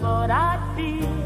Thought I'd feel.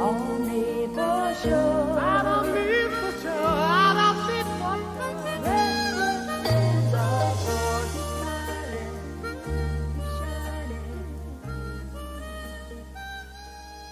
Only for sure.